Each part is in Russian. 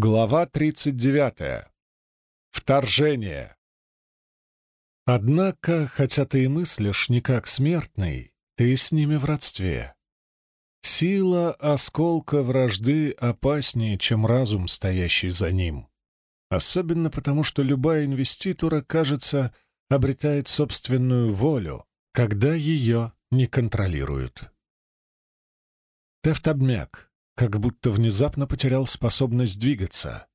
Глава 39. Вторжение. Однако, хотя ты и мыслишь не как смертный, ты с ними в родстве. Сила осколка вражды опаснее, чем разум, стоящий за ним. Особенно потому, что любая инвеститура, кажется, обретает собственную волю, когда ее не контролируют. Тефт обмяк, как будто внезапно потерял способность двигаться.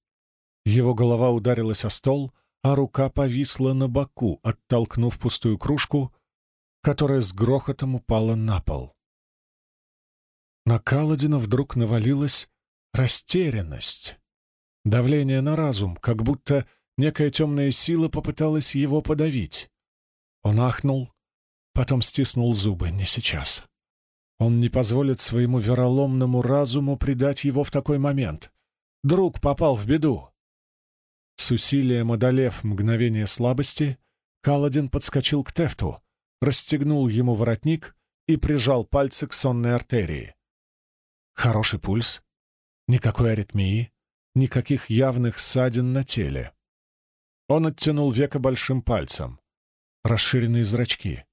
Его голова ударилась о стол, а рука повисла на боку, оттолкнув пустую кружку, которая с грохотом упала на пол. На Каладина вдруг навалилась растерянность, давление на разум, как будто некая темная сила попыталась его подавить. Он ахнул, потом стиснул зубы. «Не сейчас. Он не позволит своему вероломному разуму предать его в такой момент. Друг попал в беду. С усилием одолев мгновение слабости, Каладин подскочил к Тефту, расстегнул ему воротник и прижал пальцы к сонной артерии. Хороший пульс, никакой аритмии, никаких явных ссадин на теле. Он оттянул века большим пальцем. Расширенные зрачки.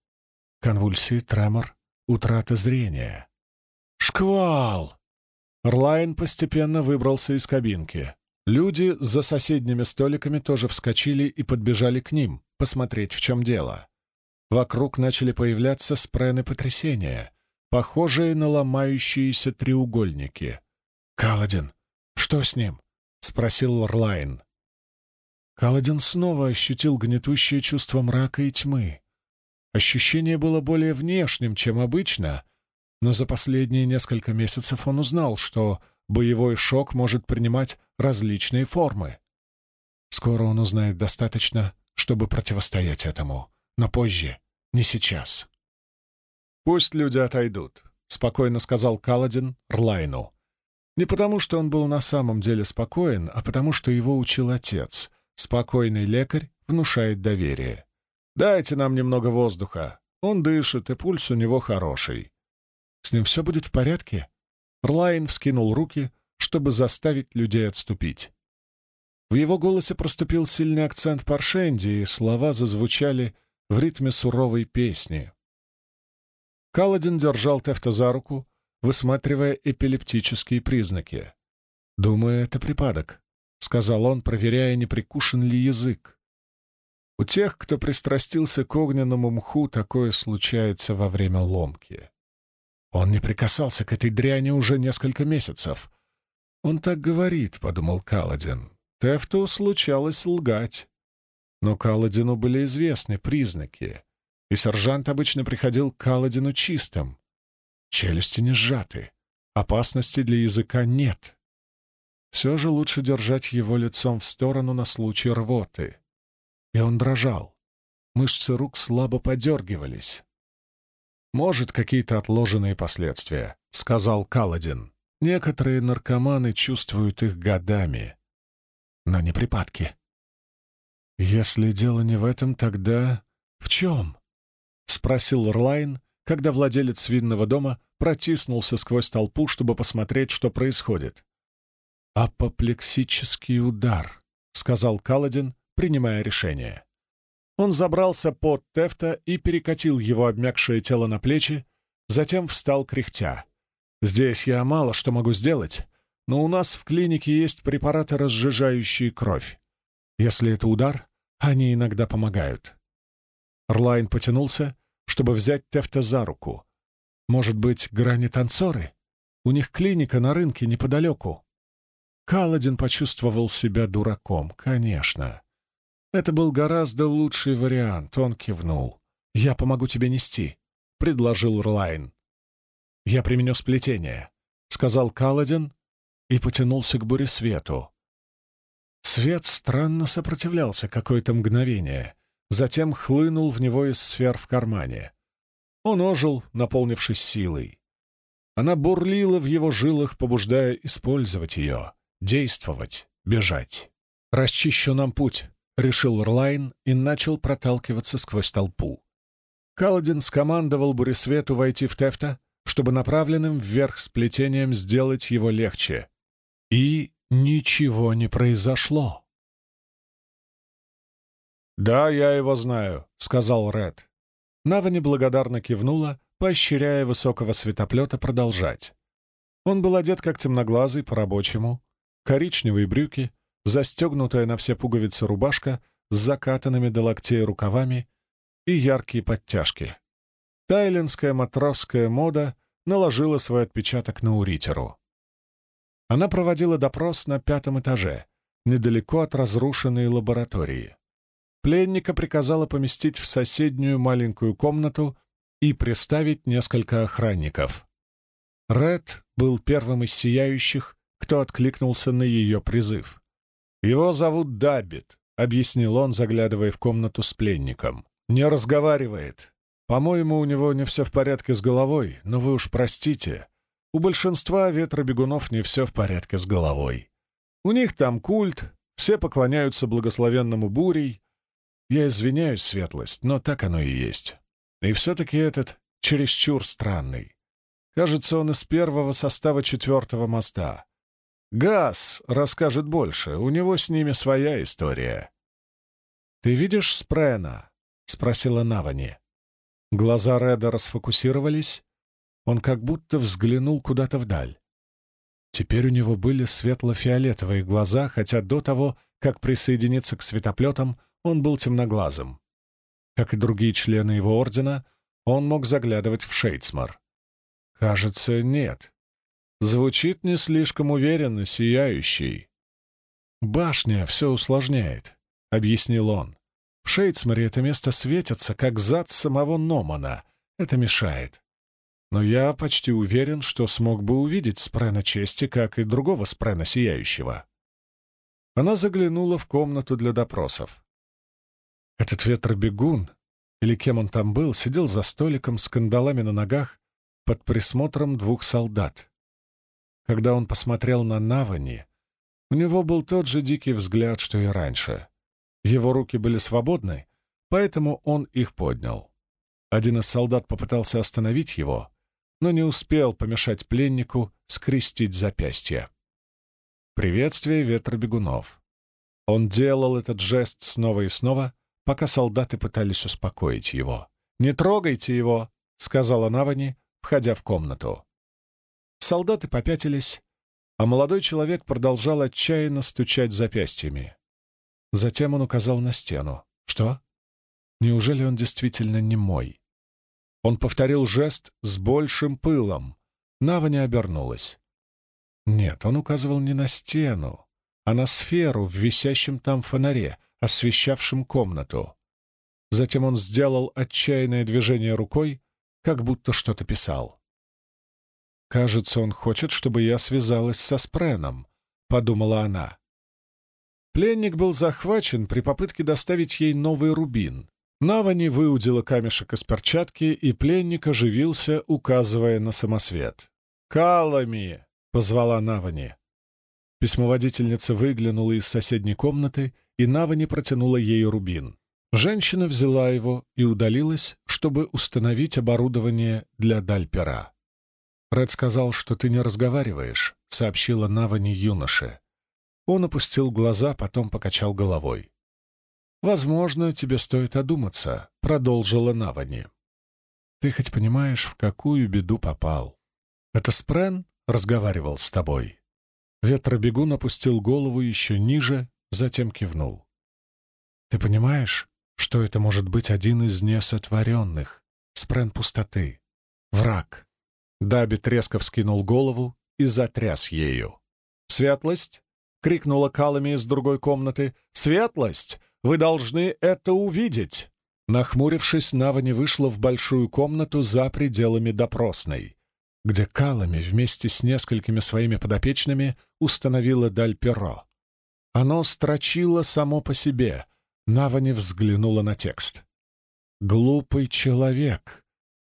Конвульсии, тремор, утрата зрения. «Шквал!» Рлайн постепенно выбрался из кабинки. Люди за соседними столиками тоже вскочили и подбежали к ним, посмотреть, в чем дело. Вокруг начали появляться спрены потрясения, похожие на ломающиеся треугольники. «Каладин, что с ним?» — спросил Рлайн. Каладин снова ощутил гнетущее чувство мрака и тьмы. Ощущение было более внешним, чем обычно, но за последние несколько месяцев он узнал, что боевой шок может принимать различные формы. Скоро он узнает достаточно, чтобы противостоять этому, но позже, не сейчас. «Пусть люди отойдут», — спокойно сказал Каладин Рлайну. Не потому, что он был на самом деле спокоен, а потому, что его учил отец. Спокойный лекарь внушает доверие. Дайте нам немного воздуха. Он дышит, и пульс у него хороший. С ним все будет в порядке?» Рлайн вскинул руки, чтобы заставить людей отступить. В его голосе проступил сильный акцент Паршенди, и слова зазвучали в ритме суровой песни. Каладин держал Тефта за руку, высматривая эпилептические признаки. «Думаю, это припадок», — сказал он, проверяя, не прикушен ли язык. У тех, кто пристрастился к огненному мху, такое случается во время ломки. Он не прикасался к этой дряни уже несколько месяцев. «Он так говорит», — подумал Каладин. Тефту случалось лгать. Но Каладину были известны признаки, и сержант обычно приходил к Каладину чистым. Челюсти не сжаты, опасности для языка нет. Все же лучше держать его лицом в сторону на случай рвоты и он дрожал. Мышцы рук слабо подергивались. «Может, какие-то отложенные последствия», — сказал Каладин. «Некоторые наркоманы чувствуют их годами, но не припадки». «Если дело не в этом, тогда в чем?» — спросил Рлайн, когда владелец винного дома протиснулся сквозь толпу, чтобы посмотреть, что происходит. «Апоплексический удар», — сказал Каладин, принимая решение. Он забрался под Тефта и перекатил его обмякшее тело на плечи, затем встал кряхтя. «Здесь я мало что могу сделать, но у нас в клинике есть препараты, разжижающие кровь. Если это удар, они иногда помогают». Рлайн потянулся, чтобы взять Тефта за руку. «Может быть, грани танцоры? У них клиника на рынке неподалеку». Каладин почувствовал себя дураком, конечно. Это был гораздо лучший вариант, он кивнул. «Я помогу тебе нести», — предложил Рлайн. «Я применю сплетение», — сказал Каладин и потянулся к буресвету. Свет странно сопротивлялся какое-то мгновение, затем хлынул в него из сфер в кармане. Он ожил, наполнившись силой. Она бурлила в его жилах, побуждая использовать ее, действовать, бежать. «Расчищу нам путь», решил Рлайн и начал проталкиваться сквозь толпу. Каладин скомандовал Буресвету войти в Тефта, чтобы направленным вверх сплетением сделать его легче. И ничего не произошло. «Да, я его знаю», — сказал Ред. Нава неблагодарно кивнула, поощряя высокого светоплета продолжать. Он был одет как темноглазый, по-рабочему. Коричневые брюки, застегнутая на все пуговицы рубашка с закатанными до локтей рукавами и яркие подтяжки. Тайлинская матросская мода наложила свой отпечаток на Уритеру. Она проводила допрос на пятом этаже, недалеко от разрушенной лаборатории. Пленника приказала поместить в соседнюю маленькую комнату и приставить несколько охранников. Ред был первым из сияющих, кто откликнулся на ее призыв. «Его зовут Даббит», — объяснил он, заглядывая в комнату с пленником. «Не разговаривает. По-моему, у него не все в порядке с головой, но вы уж простите. У большинства ветробегунов не все в порядке с головой. У них там культ, все поклоняются благословенному бурей, я извиняюсь, светлость, но так оно и есть. И все-таки этот чересчур странный. Кажется, он из первого состава четвертого моста. Газ расскажет больше, у него с ними своя история. «Ты видишь Спрена?» — спросила Навани. Глаза Реда расфокусировались. Он как будто взглянул куда-то вдаль. Теперь у него были светло-фиолетовые глаза, хотя до того, как присоединиться к светоплетам, он был темноглазым. Как и другие члены его ордена, он мог заглядывать в Шейдсмар. Кажется, нет. Звучит не слишком уверенно, сияющий. «Башня все усложняет», — объяснил он. «В Шейдсмаре это место светится, как зад самого Номана. Это мешает. Но я почти уверен, что смог бы увидеть Спрена Чести, как и другого Спрена Сияющего». Она заглянула в комнату для допросов. Этот ветробегун, или кем он там был, сидел за столиком с кандалами на ногах под присмотром двух солдат. Когда он посмотрел на Навани, у него был тот же дикий взгляд, что и раньше. Его руки были свободны, поэтому он их поднял. Один из солдат попытался остановить его, но не успел помешать пленнику скрестить запястье. Приветствие ветробегунов. Он делал этот жест снова и снова, пока солдаты пытались успокоить его. «Не трогайте его!» — сказала Навани, входя в комнату. Солдаты попятились, а молодой человек продолжал отчаянно стучать запястьями. Затем он указал на стену. «Что? Неужели он действительно не мой?» Он повторил жест с большим пылом. Навани обернулась. Нет, он указывал не на стену, а на сферу в висящем там фонаре — освещавшим комнату. Затем он сделал отчаянное движение рукой, как будто что-то писал. «Кажется, он хочет, чтобы я связалась со Спреном», — подумала она. Пленник был захвачен при попытке доставить ей новый рубин. Навани выудила камешек из перчатки, и пленник оживился, указывая на самосвет. «Калами!» — позвала Навани. Письмоводительница выглянула из соседней комнаты и Навани протянула ей рубин. Женщина взяла его и удалилась, чтобы установить оборудование для дальпера. «Ред сказал, что ты не разговариваешь», — сообщила Навани юноше. Он опустил глаза, потом покачал головой. «Возможно, тебе стоит одуматься», — продолжила Навани. «Ты хоть понимаешь, в какую беду попал? Это Спрен разговаривал с тобой?» Ветробегун опустил голову еще ниже затем кивнул. «Ты понимаешь, что это может быть один из несотворенных, спрен пустоты, враг?» Даби резко вскинул голову и затряс ею. «Светлость!» — крикнула Калами из другой комнаты. «Светлость! Вы должны это увидеть!» Нахмурившись, Навани вышла в большую комнату за пределами допросной, где Калами вместе с несколькими своими подопечными установила даль перо. Оно строчило само по себе. Навани взглянула на текст. «Глупый человек!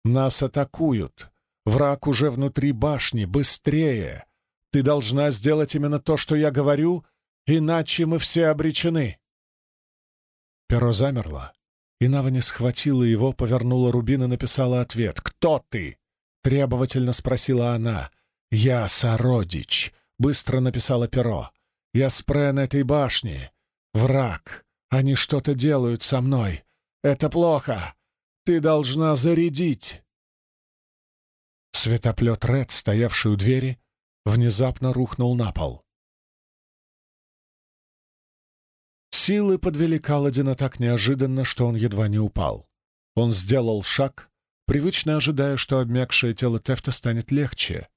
Нас атакуют! Враг уже внутри башни! Быстрее! Ты должна сделать именно то, что я говорю, иначе мы все обречены!» Перо замерло, и Навани схватила его, повернула рубин и написала ответ. «Кто ты?» — требовательно спросила она. «Я сородич», — быстро написала перо. Я спрен этой башни. Враг. Они что-то делают со мной. Это плохо. Ты должна зарядить. Светоплет Ред, стоявший у двери, внезапно рухнул на пол. Силы подвели Каладина так неожиданно, что он едва не упал. Он сделал шаг, привычно ожидая, что обмякшее тело Тефта станет легче.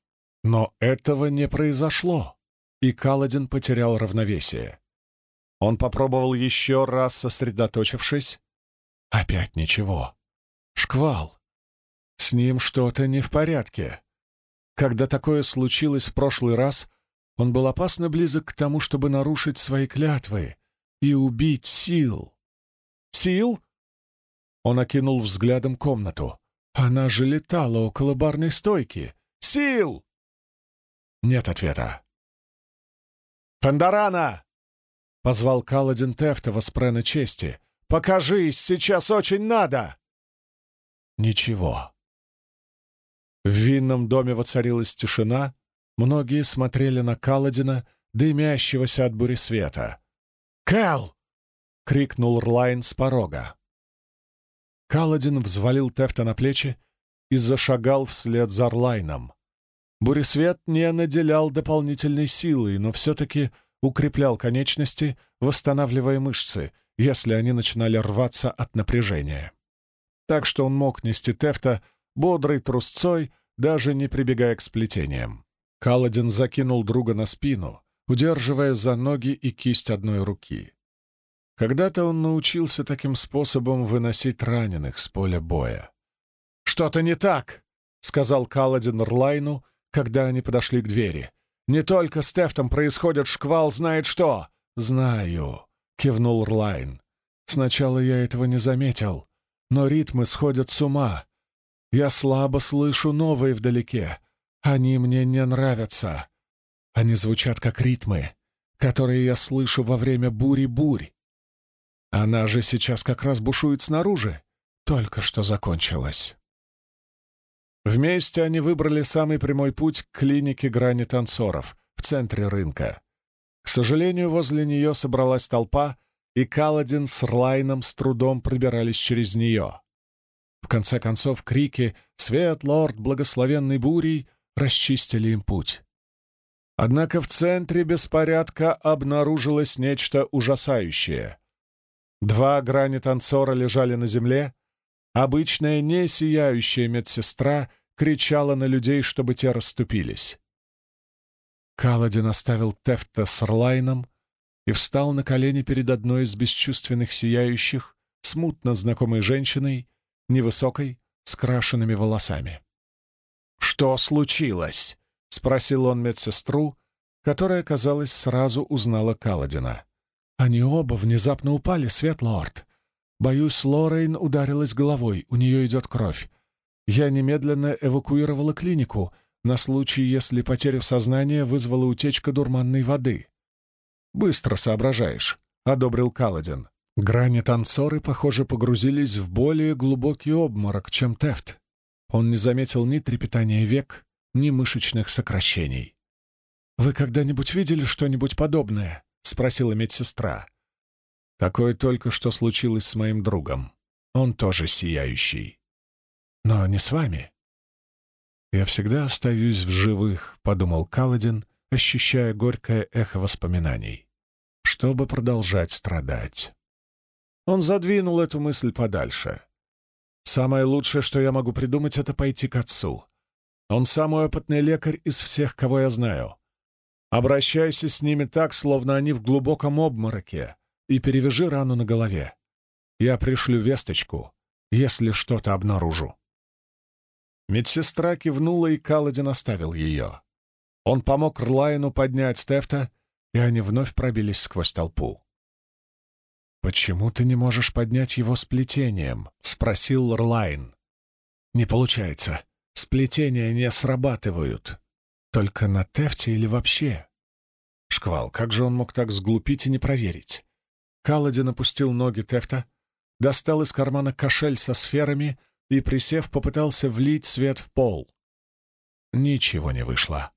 Но этого не произошло, и Каладин потерял равновесие. Он попробовал еще раз, сосредоточившись. Опять ничего. Шквал. С ним что-то не в порядке. Когда такое случилось в прошлый раз, он был опасно близок к тому, чтобы нарушить свои клятвы и убить Сил. «Сил?» Он окинул взглядом комнату. Она же летала около барной стойки. «Сил!» Нет ответа. «Пандарана!» — позвал Каладин Тефта во спрена чести. «Покажись, сейчас очень надо!» Ничего. В винном доме воцарилась тишина, многие смотрели на Каладина, дымящегося от бури света. «Кэл!» — крикнул Рлайн с порога. Каладин взвалил Тефта на плечи и зашагал вслед за Рлайном. Буресвет не наделял дополнительной силой, но все-таки укреплял конечности, восстанавливая мышцы, если они начинали рваться от напряжения. Так что он мог нести Тефта бодрой трусцой, даже не прибегая к сплетениям. Каладин закинул друга на спину, удерживая за ноги и кисть одной руки. Когда-то он научился таким способом выносить раненых с поля боя. «Что-то не так!» — сказал Каладин Рлайну, когда они подошли к двери. «Не только с Тефтом происходит шквал знает что!» «Знаю», — кивнул Рлайн. «Сначала я этого не заметил, но ритмы сходят с ума. Я слабо слышу новые вдалеке. Они мне не нравятся. Они звучат как ритмы, которые я слышу во время бури-бурь. Она же сейчас как раз бушует снаружи. Только что закончилась. Вместе они выбрали самый прямой путь к клинике грани танцоров в центре рынка. К сожалению, возле нее собралась толпа, и Каладин с Рлайном с трудом пробирались через нее. Конце концов, крики «Свет, лорд, благословенный бурей!» расчистили им путь. Однако в центре беспорядка обнаружилось нечто ужасающее. Два грани танцора лежали на земле. Обычная несияющая медсестра кричала на людей, чтобы те расступились. Каладин оставил Тефта с Рлайном и встал на колени перед одной из бесчувственных сияющих, смутно знакомой женщиной, невысокой, с крашенными волосами. «Что случилось?» — спросил он медсестру, которая, казалось, сразу узнала Каладина. Они оба внезапно упали, Светлорд. Боюсь, Лорейн ударилась головой, у нее идет кровь. Я немедленно эвакуировала клинику на случай, если потерю сознания вызвала утечка дурманной воды. «Быстро соображаешь», — одобрил Каладин. Грани-танцоры, похоже, погрузились в более глубокий обморок, чем Тефт. Он не заметил ни трепетания век, ни мышечных сокращений. «Вы когда-нибудь видели что-нибудь подобное?» — спросила медсестра. «Такое только что случилось с моим другом. Он тоже сияющий. Но не с вами». «Я всегда остаюсь в живых», — подумал Каладин, ощущая горькое эхо воспоминаний, чтобы продолжать страдать. Он задвинул эту мысль подальше. «Самое лучшее, что я могу придумать, это пойти к отцу. Он самый опытный лекарь из всех, кого я знаю. Обращайся с ними так, словно они в глубоком обмороке, и перевяжи рану на голове. Я пришлю весточку, если что-то обнаружу». Медсестра кивнула, и Каладин оставил ее. Он помог Рлайну поднять Стефта, и они вновь пробились сквозь толпу. «Почему ты не можешь поднять его сплетением?» — спросил Рлайн. «Не получается. Сплетения не срабатывают. Только на Тефте или вообще? Шквал, как же он мог так сглупить и не проверить? Каладин опустил ноги Тефта, достал из кармана кошель со сферами и, присев, попытался влить свет в пол. Ничего не вышло.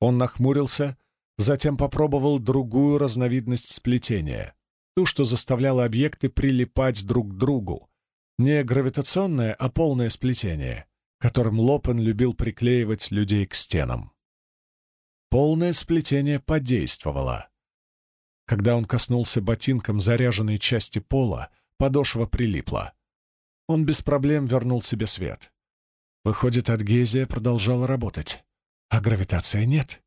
Он нахмурился затем попробовал другую разновидность сплетения, ту, что заставляла объекты прилипать друг к другу, не гравитационное, а полное сплетение, которым Лопен любил приклеивать людей к стенам. Полное сплетение подействовало. Когда он коснулся ботинком заряженной части пола, подошва прилипла. Он без проблем вернул себе свет. Выходит, адгезия продолжала работать, а гравитация нет.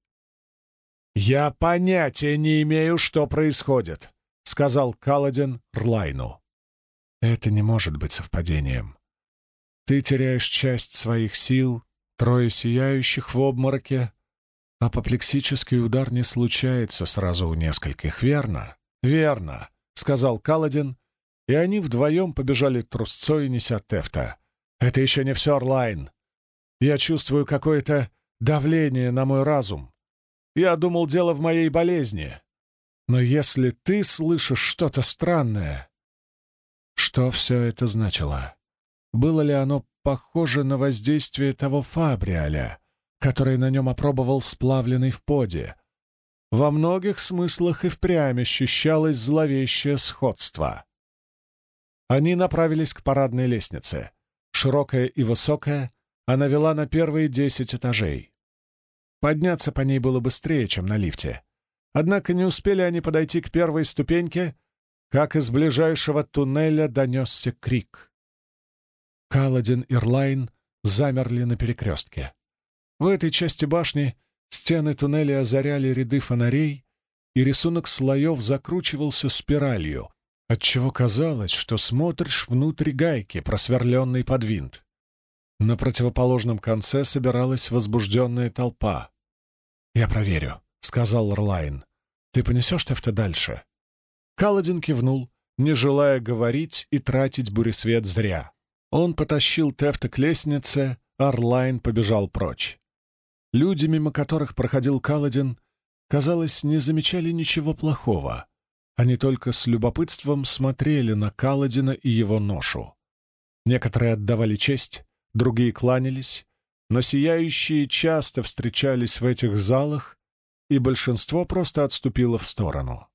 «Я понятия не имею, что происходит», — сказал Каладин Рлайну. «Это не может быть совпадением. Ты теряешь часть своих сил, трое сияющих в обмороке, апоплексический удар не случается сразу у нескольких, верно?» «Верно», — сказал Каладин, и они вдвоем побежали трусцой, неся Тефта. «Это еще не все, Орлайн. Я чувствую какое-то давление на мой разум. Я думал, дело в моей болезни. Но если ты слышишь что-то странное... Что все это значило? Было ли оно похоже на воздействие того фабриаля, который на нем опробовал сплавленный в поде? Во многих смыслах и впрямь ощущалось зловещее сходство. Они направились к парадной лестнице. Широкая и высокая, она вела на первые десять этажей. Подняться по ней было быстрее, чем на лифте. Однако не успели они подойти к первой ступеньке, как из ближайшего туннеля донесся крик. Каладин и Ирлайн замерли на перекрестке. В этой части башни стены туннеля озаряли ряды фонарей, и рисунок слоев закручивался спиралью, отчего казалось, что смотришь внутрь гайки, просверленной под винт. На противоположном конце собиралась возбужденная толпа. «Я проверю», — сказал Рлайн. «Ты понесешь Тефта дальше?» Каладин кивнул, не желая говорить и тратить буресвет зря. Он потащил Тефта к лестнице, а Рлайн побежал прочь. Люди, мимо которых проходил Каладин, казалось, не замечали ничего плохого. Они только с любопытством смотрели на Каладина и его ношу. Некоторые отдавали честь, другие кланялись, но сияющие часто встречались в этих залах, и большинство просто отступило в сторону.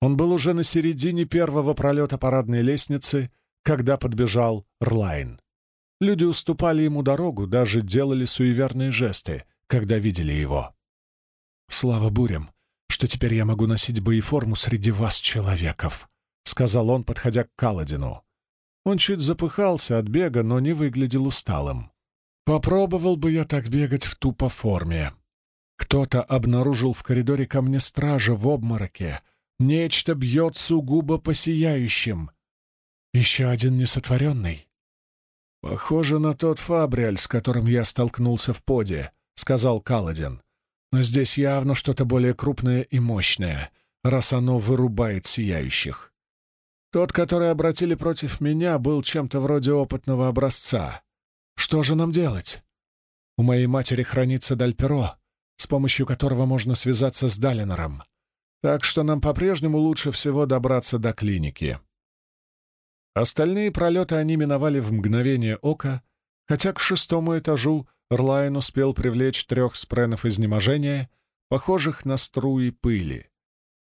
Он был уже на середине первого пролета парадной лестницы, когда подбежал Рлайн. Люди уступали ему дорогу, даже делали суеверные жесты, когда видели его. «Слава бурям, что теперь я могу носить боеформу среди вас, человеков», — сказал он, подходя к Каладину. Он чуть запыхался от бега, но не выглядел усталым. Попробовал бы я так бегать в тупо форме. Кто-то обнаружил в коридоре ко мне стража в обмороке. Нечто бьет сугубо по сияющим. Еще один несотворенный. «Похоже на тот фабриаль, с которым я столкнулся в поде», — сказал Каладин. «Но здесь явно что-то более крупное и мощное, раз оно вырубает сияющих. Тот, который обратили против меня, был чем-то вроде опытного образца. Что же нам делать? У моей матери хранится Дальперо, с помощью которого можно связаться с Далинором. Так что нам по-прежнему лучше всего добраться до клиники. Остальные пролеты они миновали в мгновение ока, хотя к шестому этажу Рлайн успел привлечь трех спренов изнеможения, похожих на струи пыли.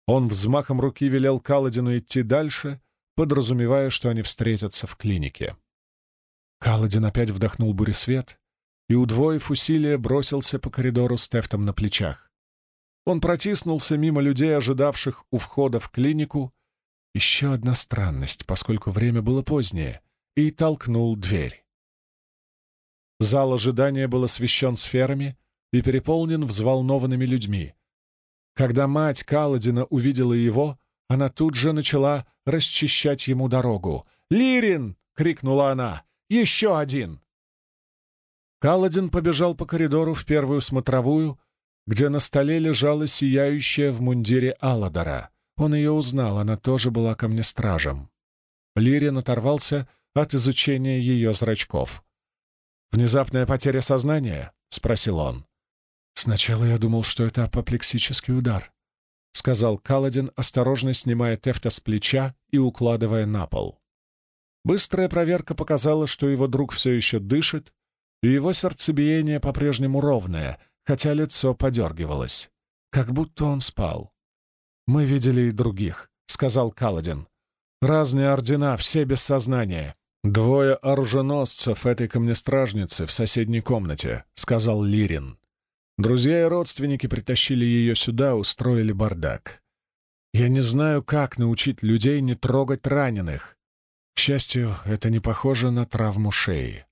Он взмахом руки велел Каладину идти дальше, подразумевая, что они встретятся в клинике. Каладин опять вдохнул буресвет и, удвоив усилия, бросился по коридору с Тефтом на плечах. Он протиснулся мимо людей, ожидавших у входа в клинику, еще одна странность, поскольку время было позднее, и толкнул дверь. Зал ожидания был освещен сферами и переполнен взволнованными людьми. Когда мать Каладина увидела его, она тут же начала расчищать ему дорогу. «Лирин!» — крикнула она. «Еще один!» Каладин побежал по коридору в первую смотровую, где на столе лежала сияющая в мундире Алладора. Он ее узнал, она тоже была ко мне стражем. Лирин оторвался от изучения ее зрачков. «Внезапная потеря сознания?» — спросил он. «Сначала я думал, что это апоплексический удар. — сказал Каладин, осторожно снимая Тефта с плеча и укладывая на пол. Быстрая проверка показала, что его друг все еще дышит, и его сердцебиение по-прежнему ровное, хотя лицо подергивалось. как будто он спал. «Мы видели и других», — сказал Каладин. «Разные ордена, все без сознания. Двое оруженосцев этой камнестражницы в соседней комнате», — сказал Лирин. Друзья и родственники притащили ее сюда, устроили бардак. Я не знаю, как научить людей не трогать раненых. К счастью, это не похоже на травму шеи.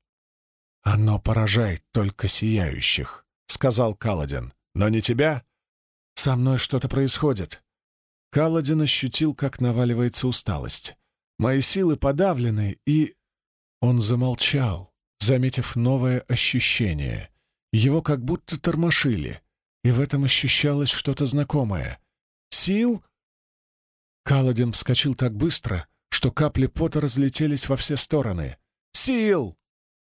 «Оно поражает только сияющих», — сказал Каладин. «Но не тебя?» «Со мной что-то происходит». Каладин ощутил, как наваливается усталость. «Мои силы подавлены, и...» Он замолчал, заметив новое ощущение. Его как будто тормошили, и в этом ощущалось что-то знакомое. «Сил?» Каладин вскочил так быстро, что капли пота разлетелись во все стороны. «Сил!» —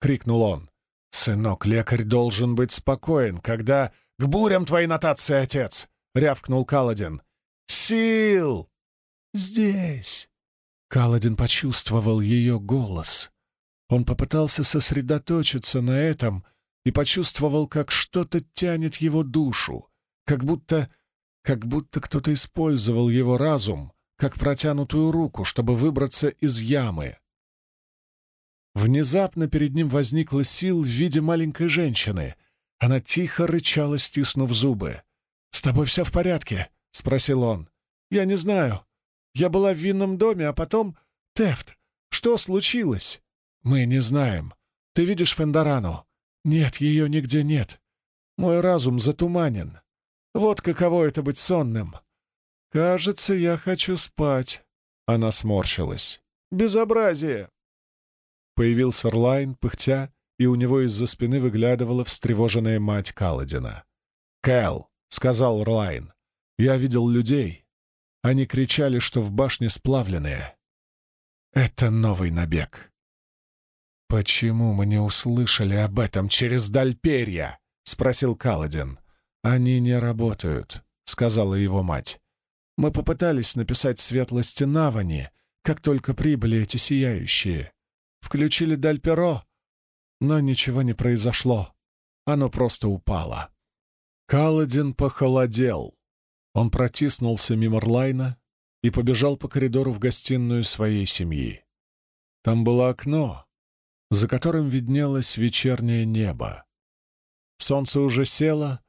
крикнул он. «Сынок, лекарь должен быть спокоен, когда...» «К бурям твои нотации, отец!» — рявкнул Каладин. «Сил!» «Здесь!» Каладин почувствовал ее голос. Он попытался сосредоточиться на этом и почувствовал, как что-то тянет его душу, как будто... как будто кто-то использовал его разум, как протянутую руку, чтобы выбраться из ямы. Внезапно перед ним возникла сил в виде маленькой женщины. Она тихо рычала, стиснув зубы. «С тобой все в порядке?» — спросил он. «Я не знаю. Я была в винном доме, а потом... Тефт, что случилось?» «Мы не знаем. Ты видишь Фендорану?» «Нет, ее нигде нет. Мой разум затуманен. Вот каково это быть сонным. «Кажется, я хочу спать». Она сморщилась. «Безобразие!» Появился Рлайн, пыхтя, и у него из-за спины выглядывала встревоженная мать Каладина. «Кэл», — сказал Рлайн, — «я видел людей. Они кричали, что в башне сплавленные. Это новый набег». «Почему мы не услышали об этом через Дальперья?» — спросил Каладин. «Они не работают», — сказала его мать. Мы попытались написать светлости Навани, как только прибыли эти сияющие. Включили Дальперо, но ничего не произошло. Оно просто упало. Каладин похолодел. Он протиснулся мимо Рлайна и побежал по коридору в гостиную своей семьи. Там было окно, за которым виднелось вечернее небо. Солнце уже село,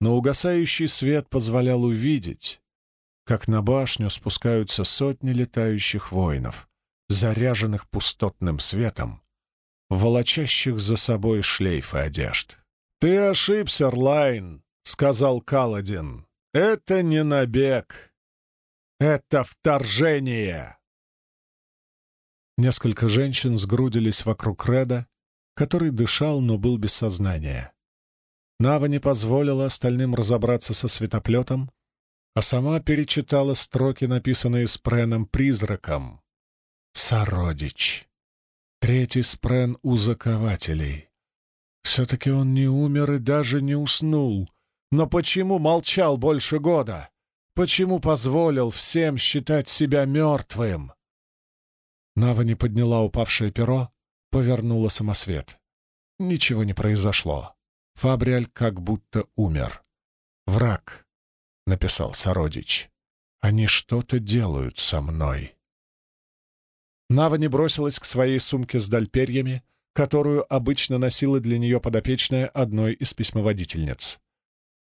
но угасающий свет позволял увидеть, как на башню спускаются сотни летающих воинов, заряженных пустотным светом, волочащих за собой шлейфы одежд. «Ты ошибся, Рлайн», — сказал Каладин. «Это не набег. Это вторжение». Несколько женщин сгрудились вокруг Реда, который дышал, но был без сознания. Нава не позволила остальным разобраться со светоплетом, а сама перечитала строки, написанные спреном-призраком. «Сородич. Третий спрен у закователей. Все-таки он не умер и даже не уснул. Но почему молчал больше года? Почему позволил всем считать себя мертвым?» Нава не подняла упавшее перо, повернула самосвет. Ничего не произошло. Фабриаль как будто умер. Враг — написал сородич. «Они что-то делают со мной». Нава не бросилась к своей сумке с дальперьями, которую обычно носила для нее подопечная одной из письмоводительниц.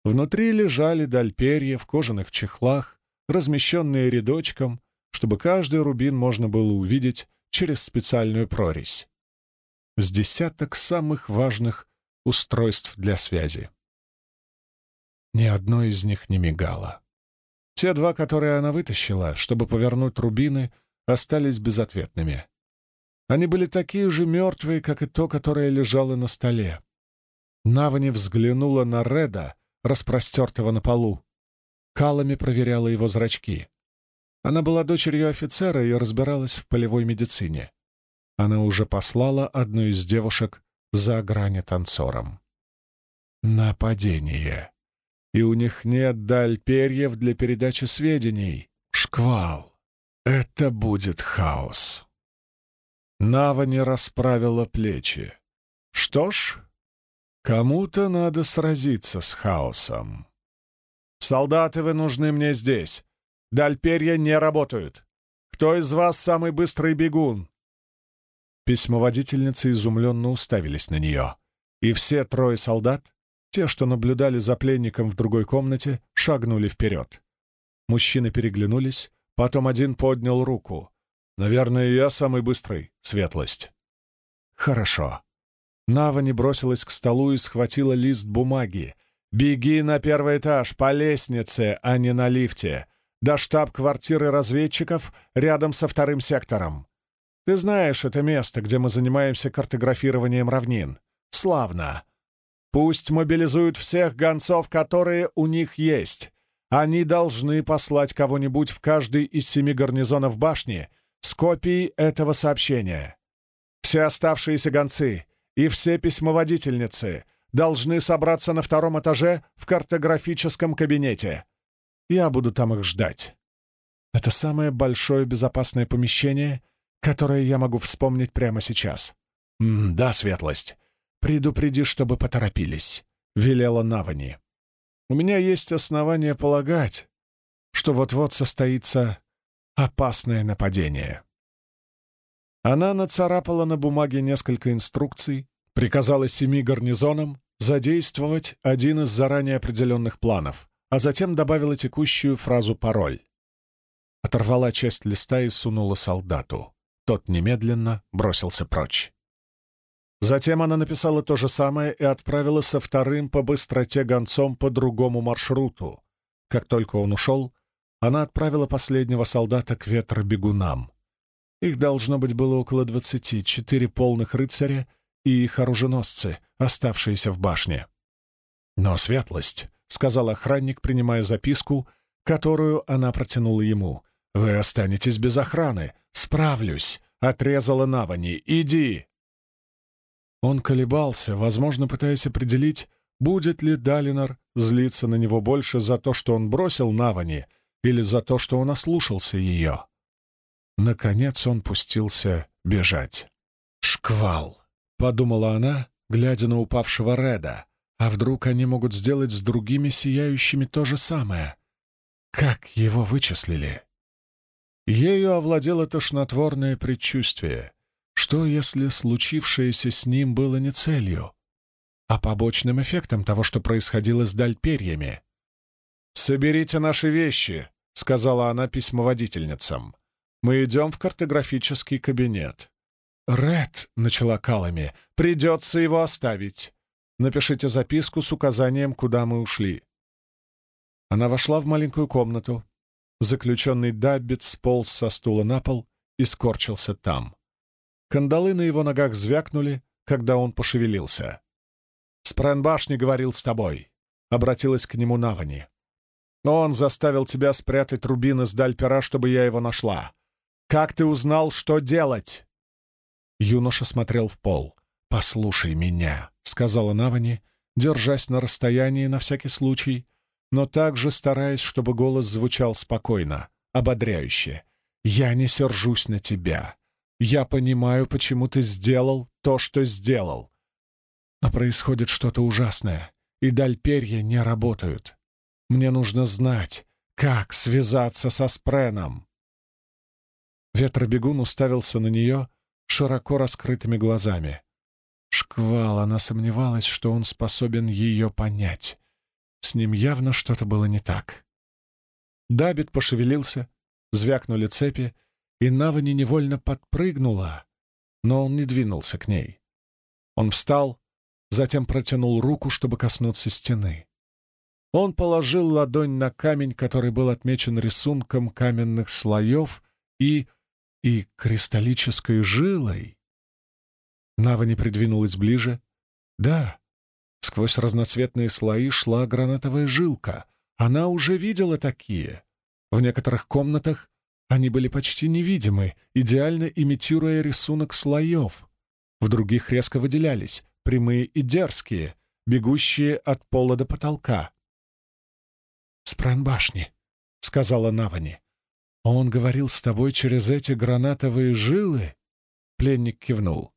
Внутри лежали дальперья в кожаных чехлах, размещенные рядочком, чтобы каждый рубин можно было увидеть через специальную прорезь. С десяток самых важных устройств для связи. Ни одно из них не мигало. Те два, которые она вытащила, чтобы повернуть рубины, остались безответными. Они были такие же мертвые, как и то, которое лежало на столе. Навани взглянула на Реда, распростертого на полу. Калами проверяла его зрачки. Она была дочерью офицера и разбиралась в полевой медицине. Она уже послала одну из девушек за грани танцором. Нападение и у них нет даль перьев для передачи сведений. Шквал. Это будет хаос. Нава не расправила плечи. Что ж, кому-то надо сразиться с хаосом. «Солдаты, вы нужны мне здесь. Дальперья не работают. Кто из вас самый быстрый бегун?» Письмоводительницы изумленно уставились на нее, и все трое солдат, те, что наблюдали за пленником в другой комнате, шагнули вперед. Мужчины переглянулись, потом один поднял руку. «Наверное, я самый быстрый, светлость». «Хорошо». Нава не бросилась к столу и схватила лист бумаги. «Беги на первый этаж, по лестнице, а не на лифте, до штаб-квартиры разведчиков рядом со вторым сектором. Ты знаешь это место, где мы занимаемся картографированием равнин. Славно. Пусть мобилизуют всех гонцов, которые у них есть. Они должны послать кого-нибудь в каждый из семи гарнизонов башни с копией этого сообщения. Все оставшиеся гонцы и все письмоводительницы должны собраться на втором этаже в картографическом кабинете. Я буду там их ждать. Это самое большое безопасное помещение, которое я могу вспомнить прямо сейчас. М да, светлость. Предупреди, чтобы поторопились, велела Навани. У меня есть основания полагать, что вот-вот состоится опасное нападение. Она нацарапала на бумаге несколько инструкций, приказала семи гарнизонам задействовать один из заранее определенных планов, а затем добавила текущую фразу-пароль. Оторвала часть листа и сунула солдату. Тот немедленно бросился прочь. Затем она написала то же самое и отправила со вторым по быстроте гонцом по другому маршруту. Как только он ушел, она отправила последнего солдата к ветробегунам. Их должно быть было около двадцати, четыре полных рыцаря и их оруженосцы, оставшиеся в башне. «Но светлость», — сказал охранник, принимая записку, которую она протянула ему, — «вы останетесь без охраны. Справлюсь», — отрезала Навани. «Иди!» Он колебался, возможно, пытаясь определить, будет ли Далинор злиться на него больше за то, что он бросил Навани, или за то, что он ослушался ее. Наконец он пустился бежать. «Шквал!» — подумала она, глядя на упавшего Реда. «А вдруг они могут сделать с другими сияющими то же самое? Как его вычислили?» Ею овладело тошнотворное предчувствие. Что, если случившееся с ним было не целью, а побочным эффектом того, что происходило с Дальперьями? «Соберите наши вещи», — сказала она письмоводительницам. Мы идем в картографический кабинет. «Ред», — начала Калами, — «придется его оставить. Напишите записку с указанием, куда мы ушли». Она вошла в маленькую комнату. Заключенный Даббит сполз со стула на пол и скорчился там. Кандалы на его ногах звякнули, когда он пошевелился. «Спрен башни говорил с тобой», — обратилась к нему Навани. «Он заставил тебя спрятать рубин из Дальпера, чтобы я его нашла. Как ты узнал, что делать?» Юноша смотрел в пол. «Послушай меня», — сказала Навани, держась на расстоянии на всякий случай, но также стараясь, чтобы голос звучал спокойно, ободряюще. «Я не сержусь на тебя. Я понимаю, почему ты сделал то, что сделал. Но происходит что-то ужасное, и дальперья не работают. Мне нужно знать, как связаться со Спреном». Ветробегун уставился на нее широко раскрытыми глазами. Шквал, она сомневалась, что он способен ее понять. С ним явно что-то было не так. Дабит пошевелился, звякнули цепи, и Навани невольно подпрыгнула, но он не двинулся к ней. Он встал, затем протянул руку, чтобы коснуться стены. Он положил ладонь на камень, который был отмечен рисунком каменных слоев, и и кристаллической жилой. Нава не придвинулась ближе. Да, сквозь разноцветные слои шла гранатовая жилка. Она уже видела такие. В некоторых комнатах они были почти невидимы, идеально имитируя рисунок слоев. В других резко выделялись, прямые и дерзкие, бегущие от пола до потолка. «Спран башни», — сказала Навани. «Он говорил с тобой через эти гранатовые жилы?» Пленник кивнул.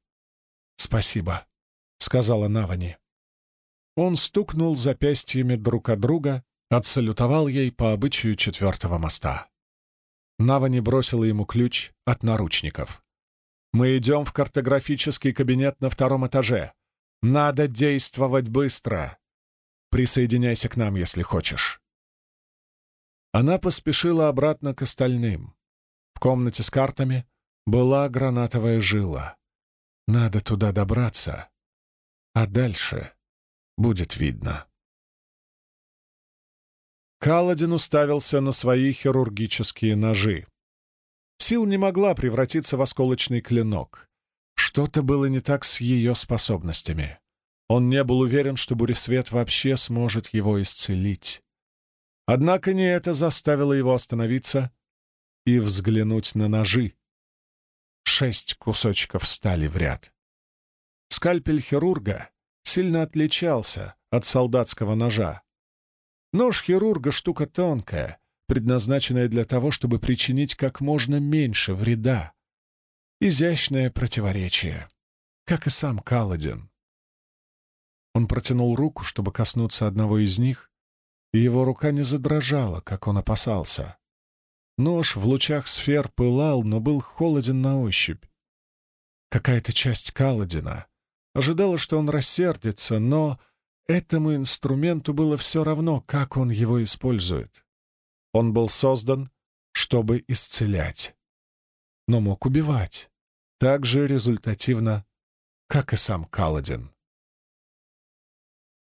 «Спасибо», — сказала Навани. Он стукнул запястьями друг от друга, Отсалютовал ей по обычаю четвертого моста. Навани бросила ему ключ от наручников. «Мы идем в картографический кабинет на втором этаже. Надо действовать быстро. Присоединяйся к нам, если хочешь». Она поспешила обратно к остальным. В комнате с картами была гранатовая жила. Надо туда добраться, а дальше будет видно. Каладин уставился на свои хирургические ножи. Сил не могла превратиться в осколочный клинок. Что-то было не так с ее способностями. Он не был уверен, что Буресвет вообще сможет его исцелить. Однако не это заставило его остановиться и взглянуть на ножи. Шесть кусочков стали в ряд. Скальпель хирурга сильно отличался от солдатского ножа. Нож хирурга — штука тонкая, предназначенная для того, чтобы причинить как можно меньше вреда. Изящное противоречие, как и сам Каладин. Он протянул руку, чтобы коснуться одного из них, и его рука не задрожала, как он опасался. Нож в лучах сфер пылал, но был холоден на ощупь. Какая-то часть Каладина ожидала, что он рассердится, но Этому инструменту было все равно, как он его использует. Он был создан, чтобы исцелять, но мог убивать так же результативно, как и сам Каладин.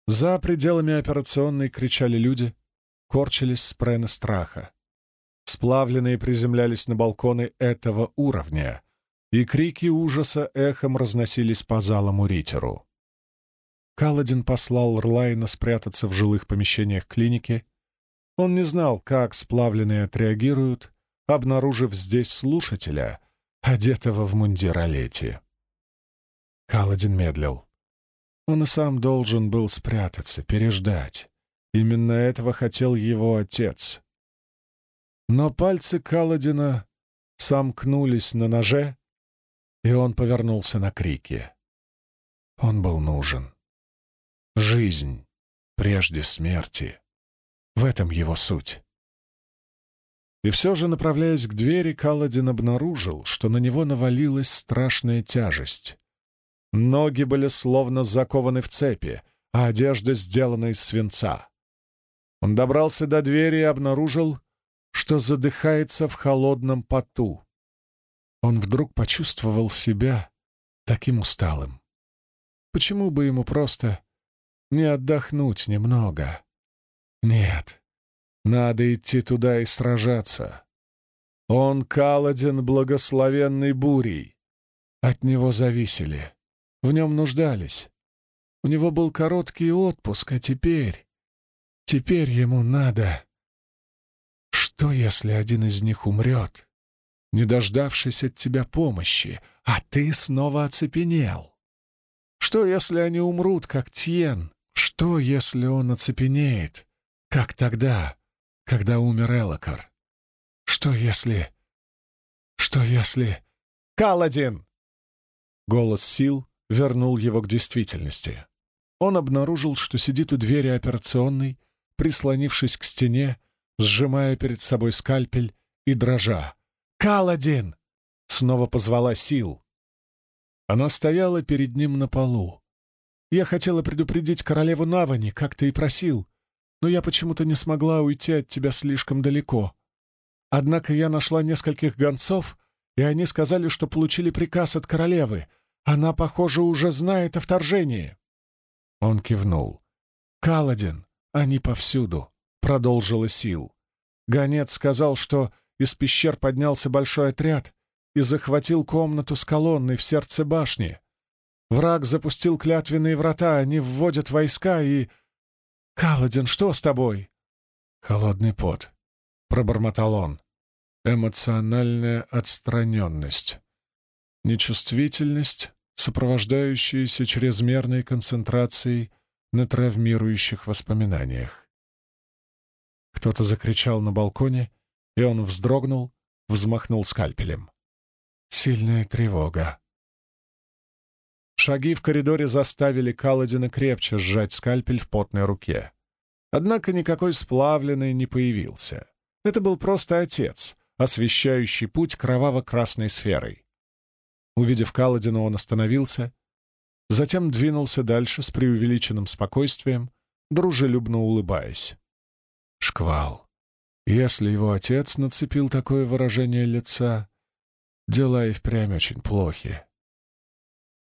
За пределами операционной кричали люди, корчились спрены страха. Сплавленные приземлялись на балконы этого уровня, и крики ужаса эхом разносились по залам Уритеру. Каладин послал Рлайна спрятаться в жилых помещениях клиники. Он не знал, как сплавленные отреагируют, обнаружив здесь слушателя, одетого в мундир Олети. Каладин медлил. Он и сам должен был спрятаться, переждать. Именно этого хотел его отец. Но пальцы Каладина сомкнулись на ноже, и он повернулся на крики. Он был нужен. Жизнь прежде смерти. В этом его суть. И все же, направляясь к двери, Каладин обнаружил, что на него навалилась страшная тяжесть. Ноги были словно закованы в цепи, а одежда сделана из свинца. Он добрался до двери и обнаружил, что задыхается в холодном поту. Он вдруг почувствовал себя таким усталым. Почему бы ему просто не отдохнуть немного. Нет, надо идти туда и сражаться. Он Каладин благословенный бурей. От него зависели, в нем нуждались. У него был короткий отпуск, а теперь... Теперь ему надо... Что, если один из них умрет, не дождавшись от тебя помощи, а ты снова оцепенел? Что, если они умрут, как Тьен, что, если он оцепенеет, как тогда, когда умер Элокар? Что, если... Что, если... Каладин! Голос сил вернул его к действительности. Он обнаружил, что сидит у двери операционной, прислонившись к стене, сжимая перед собой скальпель и дрожа. «Каладин!» — снова позвала Сил. Она стояла перед ним на полу. Я хотела предупредить королеву Навани, как ты и просил, но я почему-то не смогла уйти от тебя слишком далеко. Однако я нашла нескольких гонцов, и они сказали, что получили приказ от королевы. Она, похоже, уже знает о вторжении». Он кивнул. «Каладин, они повсюду», — продолжила Сил. Гонец сказал, что из пещер поднялся большой отряд и захватил комнату с колонной в сердце башни. Враг запустил клятвенные врата, они вводят войска и... «Каладин, что с тобой?» «Холодный пот», — пробормотал он. «Эмоциональная отстраненность. Нечувствительность, сопровождающаяся чрезмерной концентрацией на травмирующих воспоминаниях». Кто-то закричал на балконе, и он вздрогнул, взмахнул скальпелем. «Сильная тревога», Шаги в коридоре заставили Каладина крепче сжать скальпель в потной руке. Однако никакой сплавленный не появился. Это был просто отец, освещающий путь кроваво-красной сферой. Увидев Каладина, он остановился, затем двинулся дальше с преувеличенным спокойствием, дружелюбно улыбаясь. Шквал. Если его отец нацепил такое выражение лица, дела и впрямь очень плохи.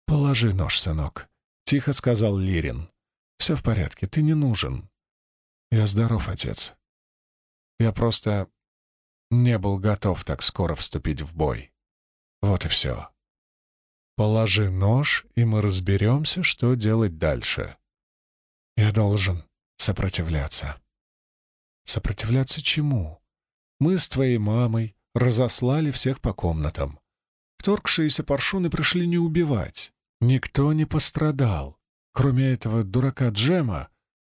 «Положи нож, сынок», — тихо сказал Лирин. «Все в порядке, ты не нужен. Я здоров, отец. Я просто не был готов так скоро вступить в бой. Вот и все. Положи нож, и мы разберемся, что делать дальше. Я должен сопротивляться. Сопротивляться чему? Мы с твоей мамой разослали всех по комнатам. Вторгшиеся паршуны пришли не убивать. Никто не пострадал, кроме этого дурака Джема,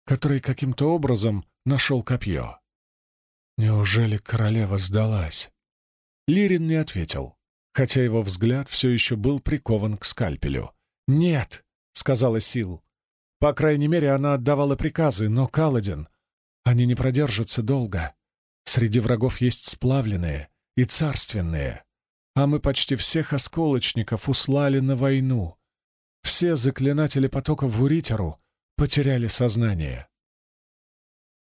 который каким-то образом нашел копье. Неужели королева сдалась? Лирин не ответил, хотя его взгляд все еще был прикован к скальпелю. «Нет», — сказала Сил. По крайней мере, она отдавала приказы, но Каладин... Они не продержатся долго. Среди врагов есть сплавленные и царственные. А мы почти всех осколочников услали на войну. Все заклинатели потоков в Уритеру потеряли сознание.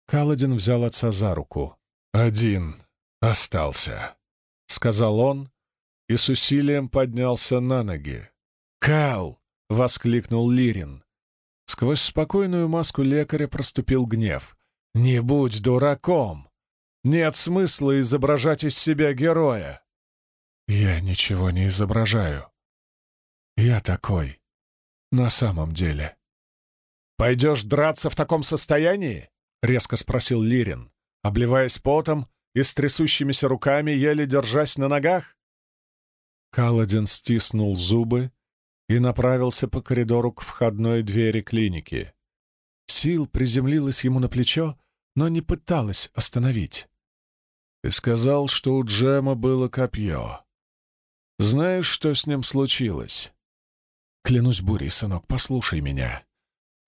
Каладин взял отца за руку. «Один остался», — сказал он, и с усилием поднялся на ноги. «Кал!» — воскликнул Лирин. Сквозь спокойную маску лекаря проступил гнев. «Не будь дураком! Нет смысла изображать из себя героя!» «Я ничего не изображаю. Я такой. На самом деле». «Пойдешь драться в таком состоянии?» — резко спросил Лирин, обливаясь потом и с трясущимися руками, еле держась на ногах. Каладин стиснул зубы и направился по коридору к входной двери клиники. Сил приземлилась ему на плечо, но не пыталась остановить. «Ты сказал, что у Джема было копье. Знаешь, что с ним случилось?» «Клянусь бурей, сынок, послушай меня.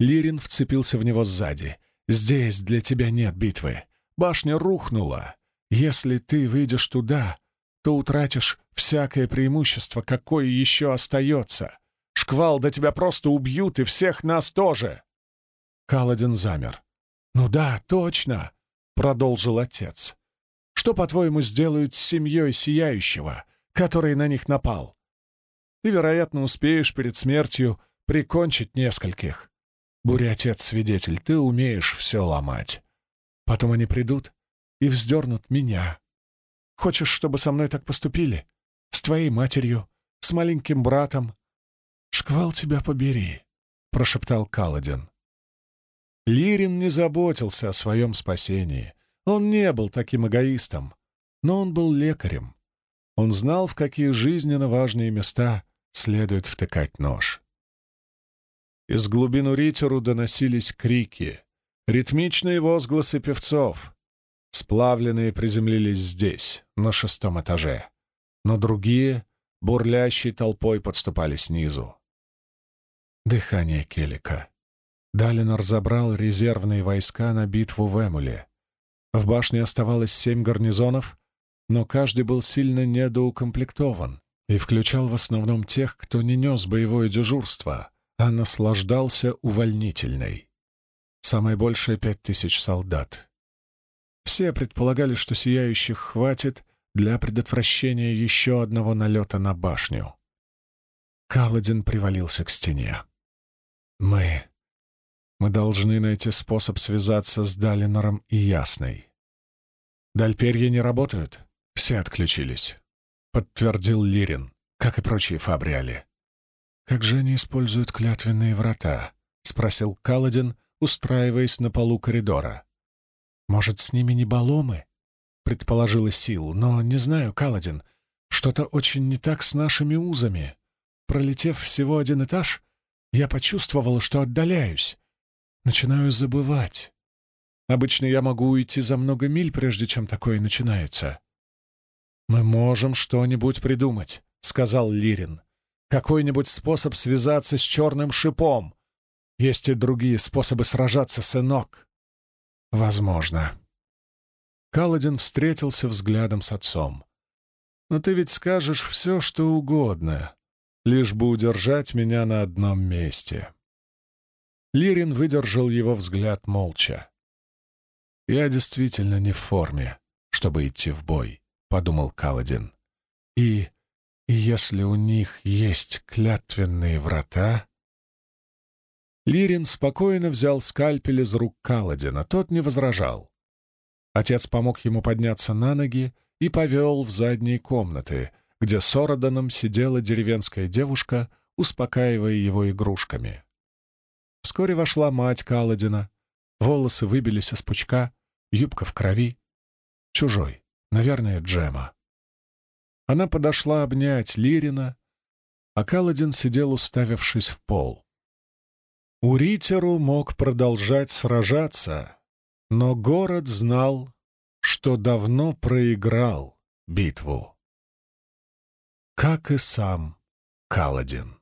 Лирин вцепился в него сзади. «Здесь для тебя нет битвы. Башня рухнула. Если ты выйдешь туда, то утратишь всякое преимущество, какое еще остается. Шквал, да тебя просто убьют, и всех нас тоже!» Каладин замер. «Ну да, точно!» — продолжил отец. «Что, по-твоему, сделают с семьей Сияющего, который на них напал? Ты, вероятно, успеешь перед смертью прикончить нескольких. Буря, отец свидетель, ты умеешь все ломать. Потом они придут и вздернут меня. Хочешь, чтобы со мной так поступили? С твоей матерью, с маленьким братом? Шквал тебя побери, — прошептал Каладин. Лирин не заботился о своем спасении. Он не был таким эгоистом, но он был лекарем. Он знал, в какие жизненно важные места следует втыкать нож. Из глубин Уритеру доносились крики, ритмичные возгласы певцов. Сплавленные приземлились здесь, на шестом этаже, но другие, бурлящей толпой, подступали снизу. Дыхание Келика. Далинор забрал резервные войска на битву в Эмуле. В башне оставалось семь гарнизонов, но каждый был сильно недоукомплектован и включал в основном тех, кто не нес боевое дежурство — а наслаждался увольнительной. Самое большее — пять тысяч солдат. Все предполагали, что сияющих хватит для предотвращения еще одного налета на башню. Каладин привалился к стене. «Мы... мы должны найти способ связаться с Далинором и Ясной. Дальперья не работают, все отключились», — подтвердил Лирин, как и прочие фабриали. «Как же они используют клятвенные врата?» — спросил Каладин, устраиваясь на полу коридора. «Может, с ними не баломы?» — предположила Сил. «Но не знаю, Каладин, что-то очень не так с нашими узами. Пролетев всего один этаж, я почувствовала, что отдаляюсь. Начинаю забывать. Обычно я могу уйти за много миль, прежде чем такое начинается». «Мы можем что-нибудь придумать», — сказал Лирин какой-нибудь способ связаться с черным шипом. Есть и другие способы сражаться, сынок. Возможно. Каладин встретился взглядом с отцом. «Но ты ведь скажешь все, что угодно, лишь бы удержать меня на одном месте». Лирин выдержал его взгляд молча. «Я действительно не в форме, чтобы идти в бой», — подумал Каладин. «И, если у них есть клятвенные врата...» Лирин спокойно взял скальпель из рук Каладина, тот не возражал. Отец помог ему подняться на ноги и повел в задние комнаты, где с Ороданом сидела деревенская девушка, успокаивая его игрушками. Вскоре вошла мать Каладина. Волосы выбились из пучка, юбка в крови. Чужой, наверное, Джема. Она подошла обнять Лирина, а Каладин сидел, уставившись в пол. Уритеру мог продолжать сражаться, но город знал, что давно проиграл битву. Как и сам Каладин.